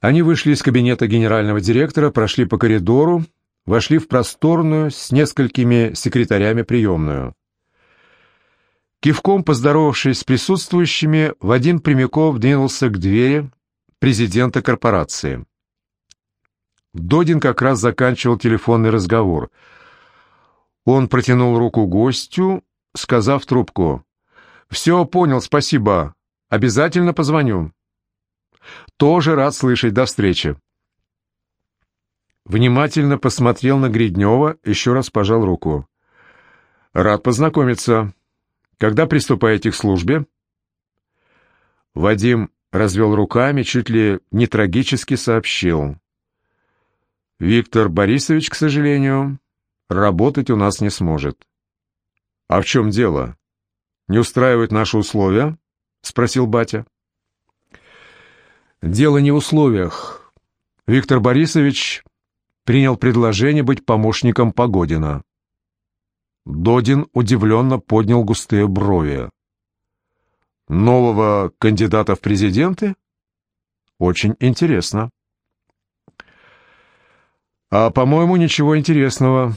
Они вышли из кабинета генерального директора, прошли по коридору, вошли в просторную с несколькими секретарями приемную. Кивком поздоровавшись с присутствующими, Вадим Прямяков двинулся к двери президента корпорации. Додин как раз заканчивал телефонный разговор. Он протянул руку гостю, сказав трубку. «Все, понял, спасибо. Обязательно позвоню». «Тоже рад слышать. До встречи». Внимательно посмотрел на Гриднева, еще раз пожал руку. «Рад познакомиться. Когда приступаете к службе?» Вадим развел руками, чуть ли не трагически сообщил. «Виктор Борисович, к сожалению, работать у нас не сможет». «А в чем дело? Не устраивают наши условия?» — спросил батя. «Дело не в условиях. Виктор Борисович принял предложение быть помощником Погодина». Додин удивленно поднял густые брови. «Нового кандидата в президенты? Очень интересно». «А, по-моему, ничего интересного.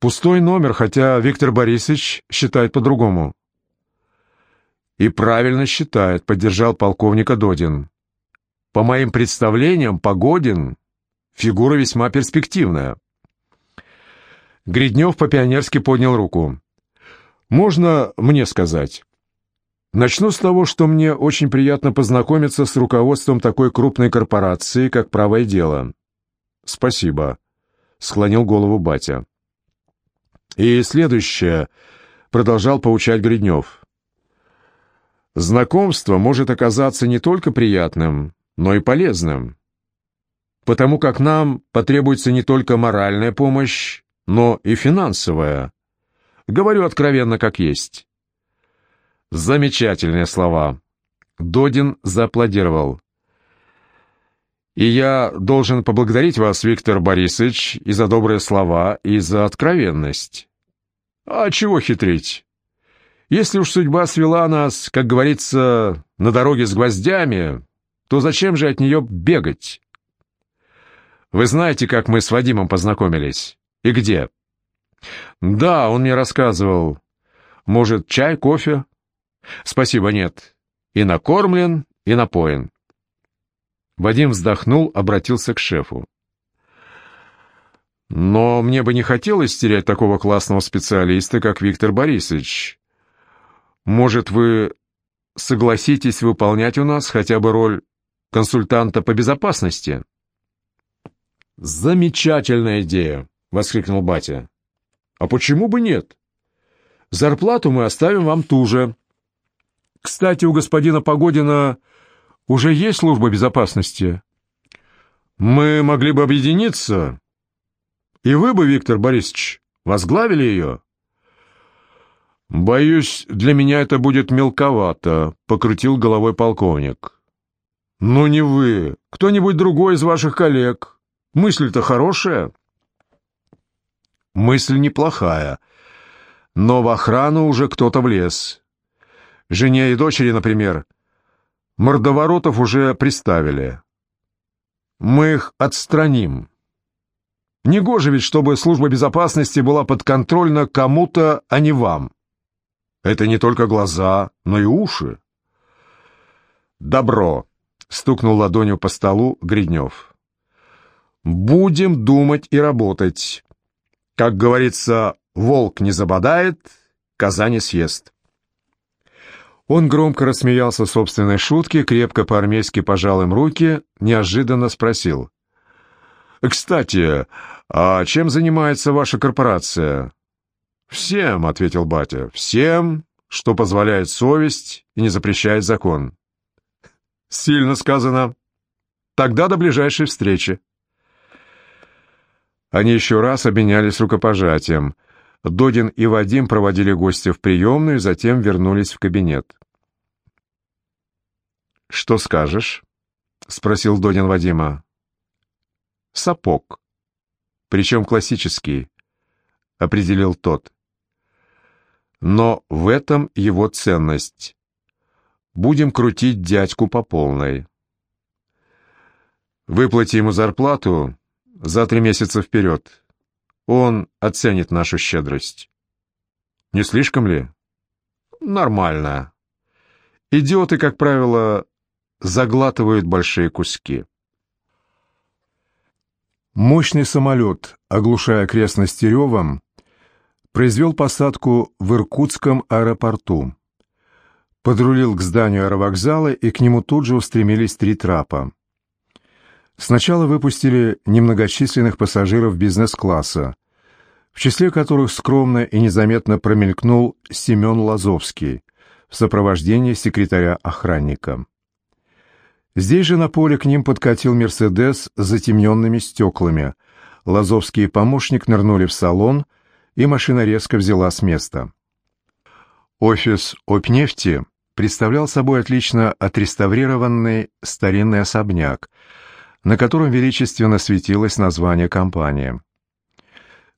Пустой номер, хотя Виктор Борисович считает по-другому». «И правильно считает», — поддержал полковника Додин. «По моим представлениям, Погодин — фигура весьма перспективная». Гриднев по-пионерски поднял руку. «Можно мне сказать?» «Начну с того, что мне очень приятно познакомиться с руководством такой крупной корпорации, как «Правое дело». «Спасибо», — склонил голову батя. «И следующее», — продолжал поучать Гриднев. «Знакомство может оказаться не только приятным, но и полезным, потому как нам потребуется не только моральная помощь, но и финансовая. Говорю откровенно, как есть. Замечательные слова. Додин зааплодировал. И я должен поблагодарить вас, Виктор Борисович, и за добрые слова, и за откровенность. А чего хитрить? Если уж судьба свела нас, как говорится, на дороге с гвоздями, то зачем же от нее бегать? Вы знаете, как мы с Вадимом познакомились? И где? Да, он мне рассказывал. Может, чай, кофе? Спасибо, нет. И накормлен, и напоен. Вадим вздохнул, обратился к шефу. Но мне бы не хотелось терять такого классного специалиста, как Виктор Борисович. Может, вы согласитесь выполнять у нас хотя бы роль консультанта по безопасности? Замечательная идея! — воскликнул батя. «А почему бы нет? Зарплату мы оставим вам ту же. Кстати, у господина Погодина уже есть служба безопасности. Мы могли бы объединиться, и вы бы, Виктор Борисович, возглавили ее». «Боюсь, для меня это будет мелковато», — покрутил головой полковник. «Ну не вы, кто-нибудь другой из ваших коллег. Мысль-то хорошая». Мысль неплохая. Но в охрану уже кто-то влез. Жене и дочери, например, мордоворотов уже приставили. Мы их отстраним. Негоже ведь, чтобы служба безопасности была подконтрольна кому-то, а не вам. Это не только глаза, но и уши. «Добро!» — стукнул ладонью по столу Гриднев. «Будем думать и работать. Как говорится, волк не забодает, коза не съест. Он громко рассмеялся собственной шутке, крепко по-армейски пожал им руки, неожиданно спросил. «Кстати, а чем занимается ваша корпорация?» «Всем», — ответил батя, — «всем, что позволяет совесть и не запрещает закон». «Сильно сказано. Тогда до ближайшей встречи». Они еще раз обменялись рукопожатием. Додин и Вадим проводили гостя в приемную, затем вернулись в кабинет. «Что скажешь?» — спросил Додин Вадима. «Сапог. Причем классический», — определил тот. «Но в этом его ценность. Будем крутить дядьку по полной». Выплати ему зарплату за три месяца вперед. Он оценит нашу щедрость. Не слишком ли? Нормально. Идиоты, как правило, заглатывают большие куски. Мощный самолет, оглушая окрестности ревом, произвел посадку в Иркутском аэропорту. Подрулил к зданию аэровокзала, и к нему тут же устремились три трапа. Сначала выпустили немногочисленных пассажиров бизнес-класса, в числе которых скромно и незаметно промелькнул Семен Лазовский в сопровождении секретаря-охранника. Здесь же на поле к ним подкатил «Мерседес» с затемненными стеклами. Лазовский и помощник нырнули в салон, и машина резко взяла с места. Офис «Опнефти» представлял собой отлично отреставрированный старинный особняк, на котором величественно светилось название компании.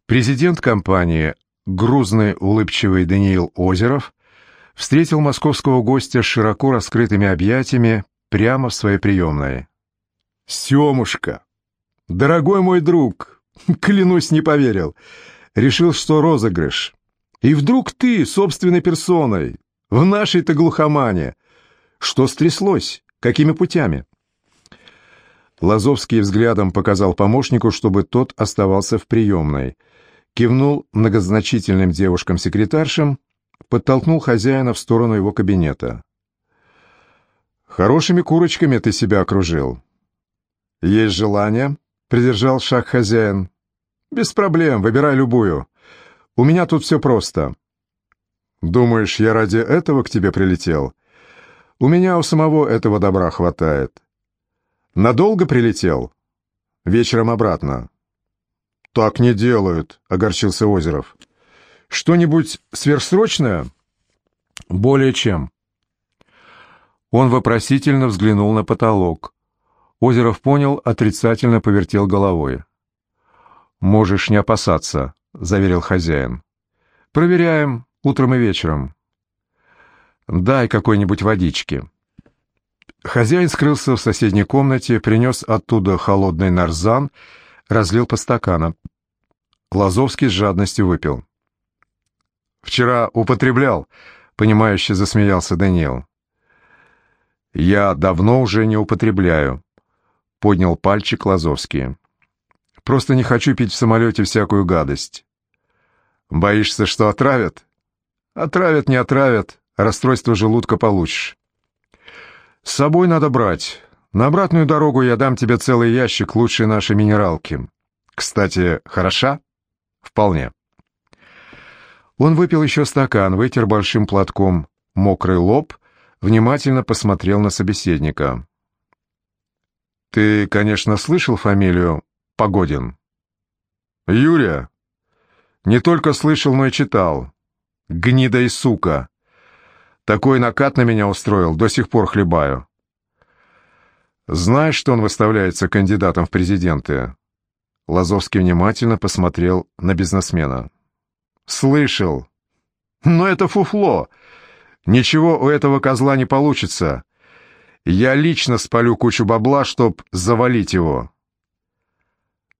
Президент компании, грузный улыбчивый Даниил Озеров, встретил московского гостя с широко раскрытыми объятиями прямо в своей приемной. «Семушка! Дорогой мой друг! Клянусь, не поверил. Решил, что розыгрыш. И вдруг ты, собственной персоной, в нашей-то глухомане. Что стряслось? Какими путями?» Лазовский взглядом показал помощнику, чтобы тот оставался в приемной. Кивнул многозначительным девушкам-секретаршам, подтолкнул хозяина в сторону его кабинета. «Хорошими курочками ты себя окружил». «Есть желание?» — придержал шаг хозяин. «Без проблем, выбирай любую. У меня тут все просто». «Думаешь, я ради этого к тебе прилетел?» «У меня у самого этого добра хватает». Надолго прилетел? Вечером обратно. Так не делают, огорчился Озеров. Что-нибудь сверхсрочное? Более чем. Он вопросительно взглянул на потолок. Озеров понял, отрицательно повертел головой. «Можешь не опасаться», — заверил хозяин. «Проверяем утром и вечером. Дай какой-нибудь водички». Хозяин скрылся в соседней комнате, принес оттуда холодный нарзан, разлил по стаканам. Лазовский с жадностью выпил. «Вчера употреблял», — понимающе засмеялся Даниил. «Я давно уже не употребляю», — поднял пальчик Лазовский. «Просто не хочу пить в самолете всякую гадость». «Боишься, что отравят?» «Отравят, не отравят, расстройство желудка получишь». «С собой надо брать. На обратную дорогу я дам тебе целый ящик лучшей нашей минералки. Кстати, хороша?» «Вполне». Он выпил еще стакан, вытер большим платком мокрый лоб, внимательно посмотрел на собеседника. «Ты, конечно, слышал фамилию Погодин?» «Юрия?» «Не только слышал, но и читал. Гнида и сука. Такой накат на меня устроил, до сих пор хлебаю. Знаешь, что он выставляется кандидатом в президенты?» Лазовский внимательно посмотрел на бизнесмена. «Слышал. Но это фуфло. Ничего у этого козла не получится. Я лично спалю кучу бабла, чтоб завалить его.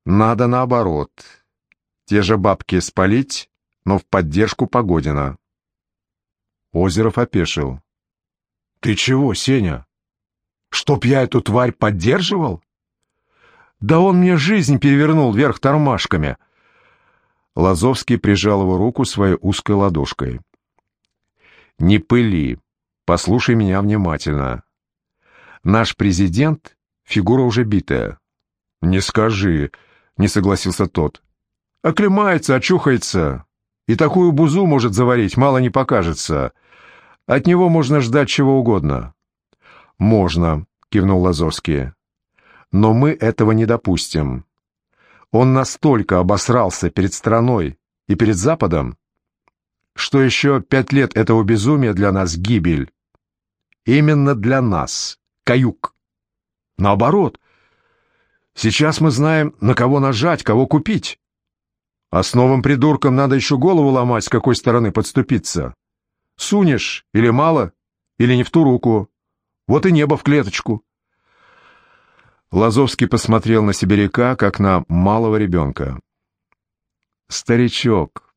Надо наоборот. Те же бабки спалить, но в поддержку Погодина. Озеров опешил. «Ты чего, Сеня? Чтоб я эту тварь поддерживал?» «Да он мне жизнь перевернул вверх тормашками!» Лазовский прижал его руку своей узкой ладошкой. «Не пыли. Послушай меня внимательно. Наш президент — фигура уже битая». «Не скажи», — не согласился тот. «Оклемается, очухается. И такую бузу может заварить, мало не покажется. От него можно ждать чего угодно». «Можно», — кивнул Лазовский. «Но мы этого не допустим. Он настолько обосрался перед страной и перед Западом, что еще пять лет этого безумия для нас гибель. Именно для нас. Каюк. Наоборот. Сейчас мы знаем, на кого нажать, кого купить. А с новым придурком надо еще голову ломать, с какой стороны подступиться. Сунешь или мало, или не в ту руку. Вот и небо в клеточку. Лазовский посмотрел на сибиряка, как на малого ребенка. «Старичок,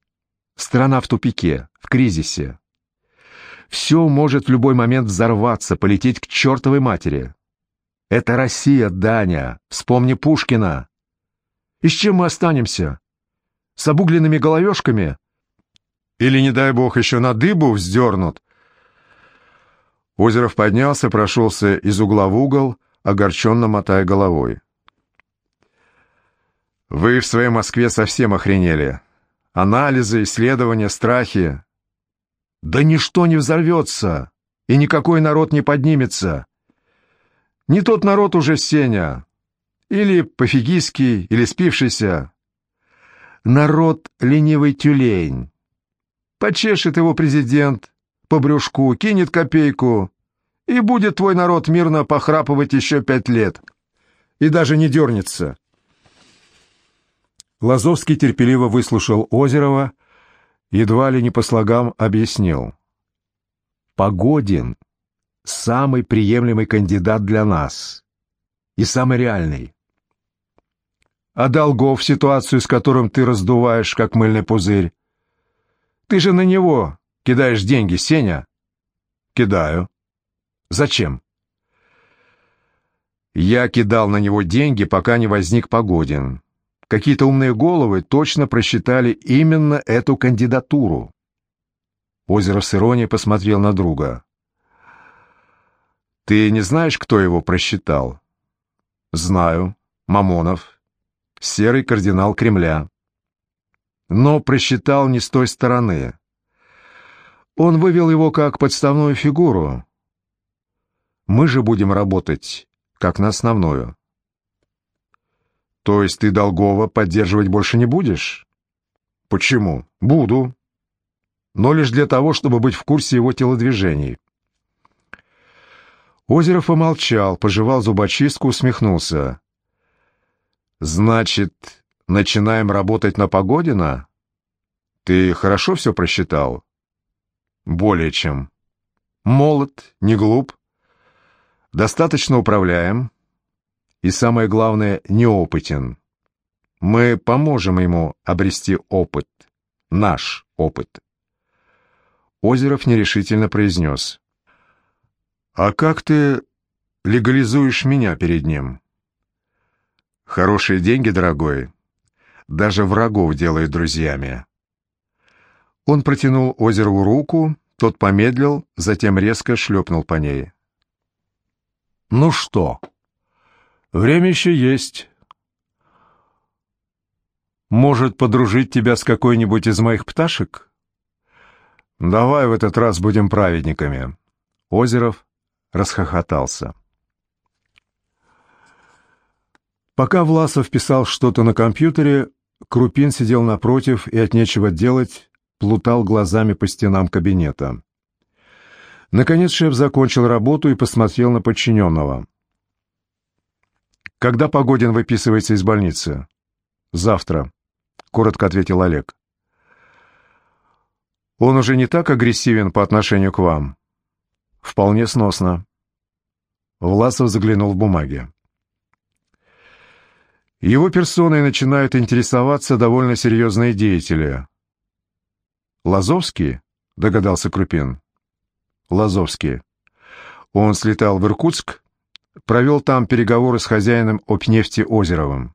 страна в тупике, в кризисе. Все может в любой момент взорваться, полететь к чертовой матери. Это Россия, Даня, вспомни Пушкина. И с чем мы останемся? С обугленными головешками? Или, не дай бог, еще на дыбу вздернут?» Озеров поднялся, прошелся из угла в угол, огорченно мотая головой. «Вы в своей Москве совсем охренели. Анализы, исследования, страхи. Да ничто не взорвется, и никакой народ не поднимется. Не тот народ уже, Сеня. Или пофигистский, или спившийся. Народ — ленивый тюлень. Почешет его президент по брюшку, кинет копейку, и будет твой народ мирно похрапывать еще пять лет. И даже не дернется. Лазовский терпеливо выслушал Озерова, едва ли не по слогам объяснил. Погодин — самый приемлемый кандидат для нас. И самый реальный. А Долгов, ситуацию, с которым ты раздуваешь, как мыльный пузырь. Ты же на него кидаешь деньги, Сеня? Кидаю. Зачем? Я кидал на него деньги, пока не возник Погодин. Какие-то умные головы точно просчитали именно эту кандидатуру. Озеров с иронией посмотрел на друга. «Ты не знаешь, кто его просчитал?» «Знаю. Мамонов. Серый кардинал Кремля. Но просчитал не с той стороны. Он вывел его как подставную фигуру, мы же будем работать как на основную. То есть ты Долгова поддерживать больше не будешь? Почему? Буду. Но лишь для того, чтобы быть в курсе его телодвижений. Озеров помолчал, пожевал зубочистку, усмехнулся. «Значит, начинаем работать на Погодина? Ты хорошо все просчитал?» «Более чем. Молод, не глуп, достаточно управляем и, самое главное, неопытен. Мы поможем ему обрести опыт, наш опыт. Озеров нерешительно произнес. «А как ты легализуешь меня перед ним?» «Хорошие деньги, дорогой. Даже врагов делают друзьями». Он протянул Озерову руку, тот помедлил, затем резко шлепнул по ней. Ну что? Время еще есть. Может, подружить тебя с какой-нибудь из моих пташек? Давай в этот раз будем праведниками. Озеров расхохотался. Пока Власов писал что-то на компьютере, Крупин сидел напротив и от нечего делать плутал глазами по стенам кабинета. Наконец шеф закончил работу и посмотрел на подчиненного. «Когда Погодин выписывается из больницы?» «Завтра», — коротко ответил Олег. «Он уже не так агрессивен по отношению к вам?» «Вполне сносно». Власов заглянул в бумаги. Его персоной начинают интересоваться довольно серьезные деятели. «Лазовский?» — догадался Крупин. Лазовский. Он слетал в Иркутск, провел там переговоры с хозяином Опнефти Озеровым.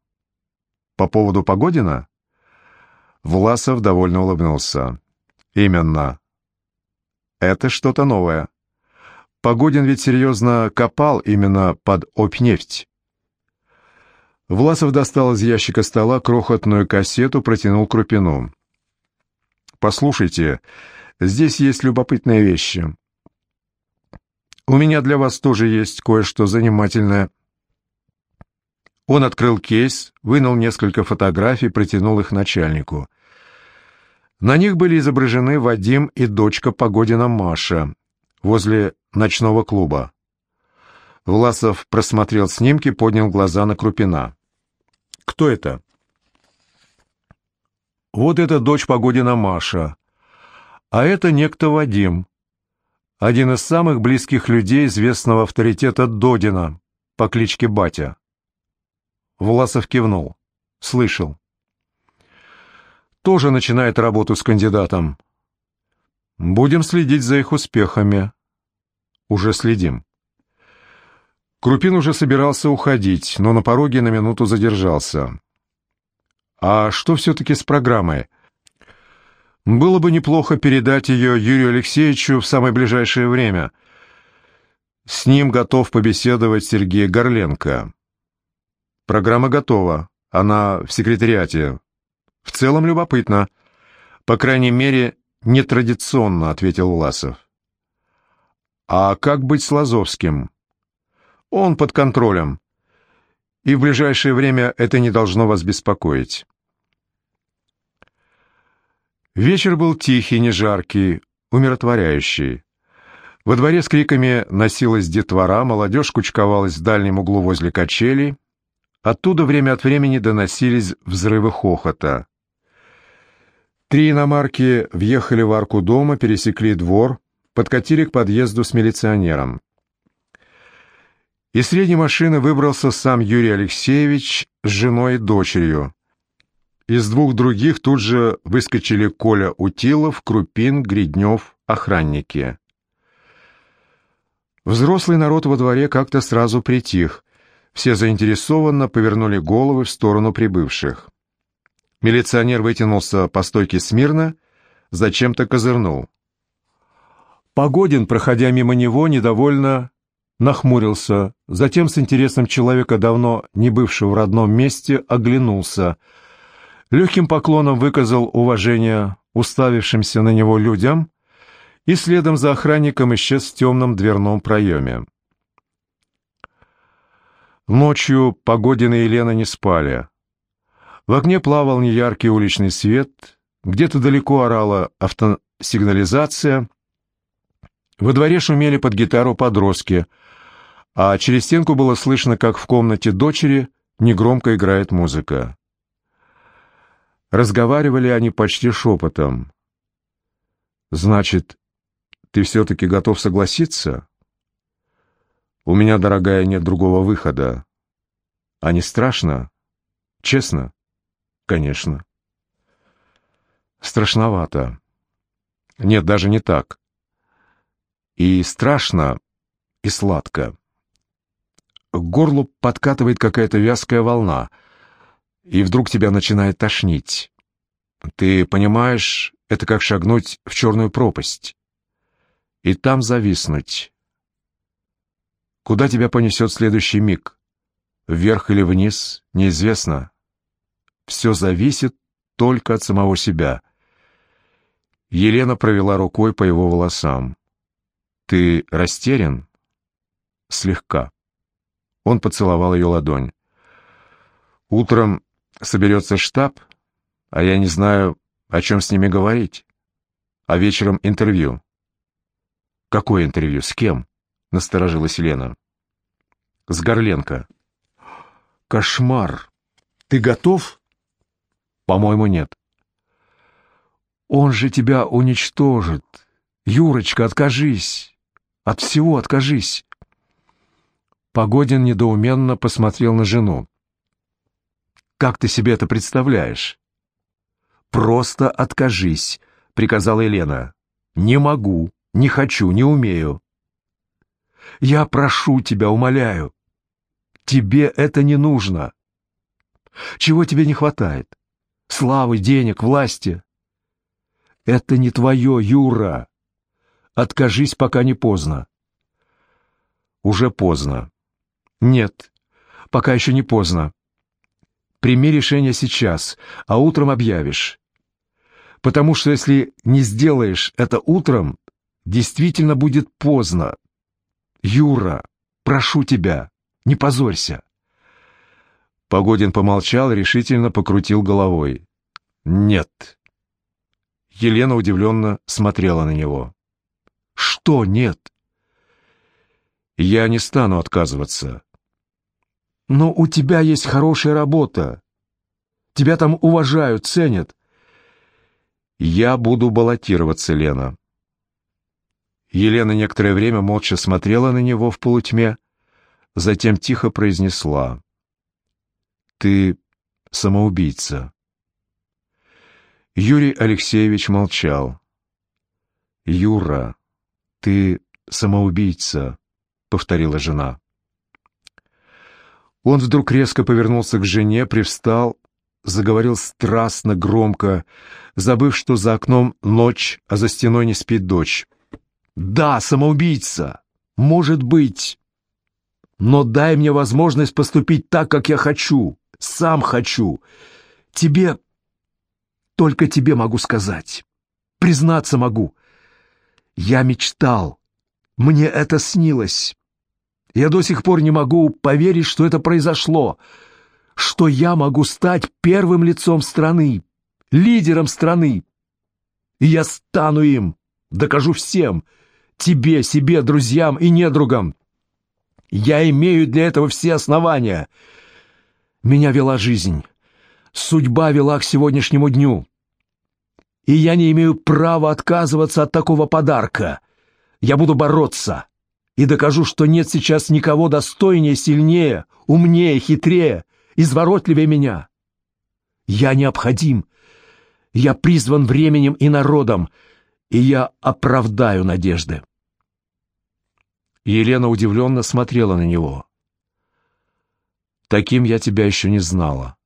По поводу Погодина? Власов довольно улыбнулся. Именно. Это что-то новое. Погодин ведь серьезно копал именно под Опнефть. Власов достал из ящика стола крохотную кассету, протянул Крупину. «Послушайте, здесь есть любопытные вещи. У меня для вас тоже есть кое-что занимательное». Он открыл кейс, вынул несколько фотографий, протянул их начальнику. На них были изображены Вадим и дочка Погодина Маша возле ночного клуба. Власов просмотрел снимки, поднял глаза на Крупина. «Кто это?» «Вот это дочь Погодина Маша, а это некто Вадим один из самых близких людей известного авторитета Додина по кличке Батя. Власов кивнул. «Слышал». «Тоже начинает работу с кандидатом. Будем следить за их успехами». «Уже следим». Крупин уже собирался уходить, но на пороге на минуту задержался. «А что все-таки с программой?» «Было бы неплохо передать ее Юрию Алексеевичу в самое ближайшее время. С ним готов побеседовать Сергей Горленко». «Программа готова. Она в секретариате. В целом любопытно. По крайней мере, нетрадиционно», — ответил Уласов. «А как быть с Лазовским?» «Он под контролем и в ближайшее время это не должно вас беспокоить. Вечер был тихий, не жаркий, умиротворяющий. Во дворе с криками носилась детвора, молодежь кучковалась в дальнем углу возле качелей. Оттуда время от времени доносились взрывы хохота. Три иномарки въехали в арку дома, пересекли двор, подкатили к подъезду с милиционером. Из средней машины выбрался сам Юрий Алексеевич с женой и дочерью. Из двух других тут же выскочили Коля Утилов, Крупин, Гриднев, охранники. Взрослый народ во дворе как-то сразу притих. Все заинтересованно повернули головы в сторону прибывших. Милиционер вытянулся по стойке смирно, зачем-то козырнул. Погодин, проходя мимо него, недовольно нахмурился, затем с интересом человека, давно не бывшего в родном месте, оглянулся. Легким поклоном выказал уважение уставившимся на него людям и следом за охранником исчез в темном дверном проеме. Ночью Погодина и Елена не спали. В окне плавал неяркий уличный свет, где-то далеко орала автосигнализация, во дворе шумели под гитару подростки — а через стенку было слышно, как в комнате дочери негромко играет музыка. Разговаривали они почти шепотом. «Значит, ты все-таки готов согласиться?» «У меня, дорогая, нет другого выхода. А не страшно? Честно?» «Конечно». «Страшновато. Нет, даже не так. И страшно, и сладко» к горлу подкатывает какая-то вязкая волна, и вдруг тебя начинает тошнить. Ты понимаешь, это как шагнуть в черную пропасть. И там зависнуть. Куда тебя понесет следующий миг? Вверх или вниз, неизвестно. Все зависит только от самого себя. Елена провела рукой по его волосам. «Ты растерян?» «Слегка». Он поцеловал ее ладонь. «Утром соберется штаб, а я не знаю, о чем с ними говорить. А вечером интервью». «Какое интервью? С кем?» — насторожилась Лена. «С Горленко». «Кошмар! Ты готов?» «По-моему, нет». «Он же тебя уничтожит. Юрочка, откажись. От всего откажись». Погодин недоуменно посмотрел на жену. «Как ты себе это представляешь?» «Просто откажись», — приказала Елена. «Не могу, не хочу, не умею». «Я прошу тебя, умоляю. Тебе это не нужно. Чего тебе не хватает? Славы, денег, власти?» «Это не твое, Юра. Откажись, пока не поздно». «Уже поздно. Нет, пока еще не поздно. Прими решение сейчас, а утром объявишь. Потому что если не сделаешь это утром, действительно будет поздно. Юра, прошу тебя, не позорься. Погодин помолчал, решительно покрутил головой. Нет. Елена удивленно смотрела на него. Что нет? Я не стану отказываться. Но у тебя есть хорошая работа. Тебя там уважают, ценят. Я буду баллотироваться, Лена. Елена некоторое время молча смотрела на него в полутьме, затем тихо произнесла. Ты самоубийца. Юрий Алексеевич молчал. «Юра, ты самоубийца», — повторила жена. Он вдруг резко повернулся к жене, привстал, заговорил страстно, громко, забыв, что за окном ночь, а за стеной не спит дочь. «Да, самоубийца! Может быть! Но дай мне возможность поступить так, как я хочу, сам хочу. Тебе, только тебе могу сказать, признаться могу. Я мечтал, мне это снилось. Я до сих пор не могу поверить, что это произошло, что я могу стать первым лицом страны, лидером страны. И я стану им, докажу всем, тебе, себе, друзьям и недругам. Я имею для этого все основания. Меня вела жизнь, судьба вела к сегодняшнему дню. И я не имею права отказываться от такого подарка. Я буду бороться и докажу, что нет сейчас никого достойнее, сильнее, умнее, хитрее, изворотливее меня. Я необходим, я призван временем и народом, и я оправдаю надежды. Елена удивленно смотрела на него. «Таким я тебя еще не знала».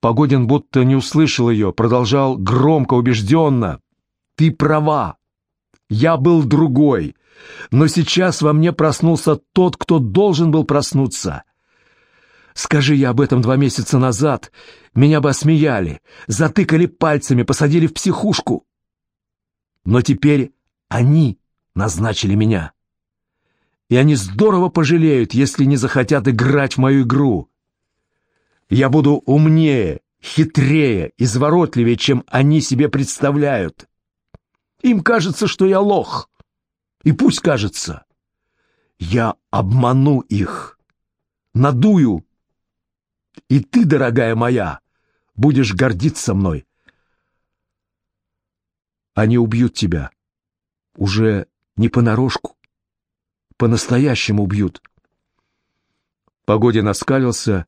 Погодин будто не услышал ее, продолжал громко, убежденно. «Ты права. Я был другой. Но сейчас во мне проснулся тот, кто должен был проснуться. Скажи я об этом два месяца назад, меня бы осмеяли, затыкали пальцами, посадили в психушку. Но теперь они назначили меня. И они здорово пожалеют, если не захотят играть в мою игру. Я буду умнее, хитрее, изворотливее, чем они себе представляют. Им кажется, что я лох. И пусть кажется, я обману их, надую. И ты, дорогая моя, будешь гордиться мной. Они убьют тебя. Уже не понарошку. По-настоящему убьют. Погодин оскалился,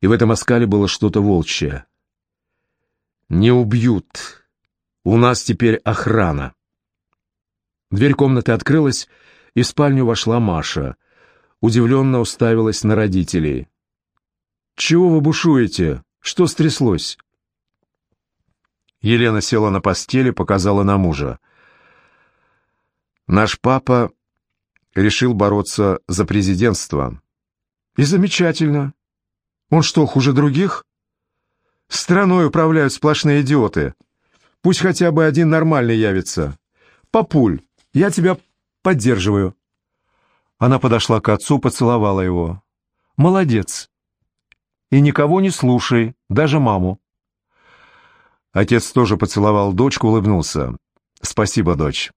и в этом оскале было что-то волчье. «Не убьют. У нас теперь охрана». Дверь комнаты открылась, и в спальню вошла Маша. Удивленно уставилась на родителей. «Чего вы бушуете? Что стряслось?» Елена села на постели, показала на мужа. «Наш папа решил бороться за президентство». «И замечательно. Он что, хуже других?» «Страной управляют сплошные идиоты. Пусть хотя бы один нормальный явится. Папуль, я тебя поддерживаю». Она подошла к отцу, поцеловала его. «Молодец. И никого не слушай, даже маму». Отец тоже поцеловал дочку, улыбнулся. «Спасибо, дочь».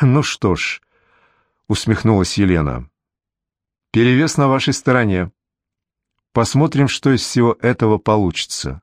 «Ну что ж», — усмехнулась Елена, — «перевес на вашей стороне. Посмотрим, что из всего этого получится».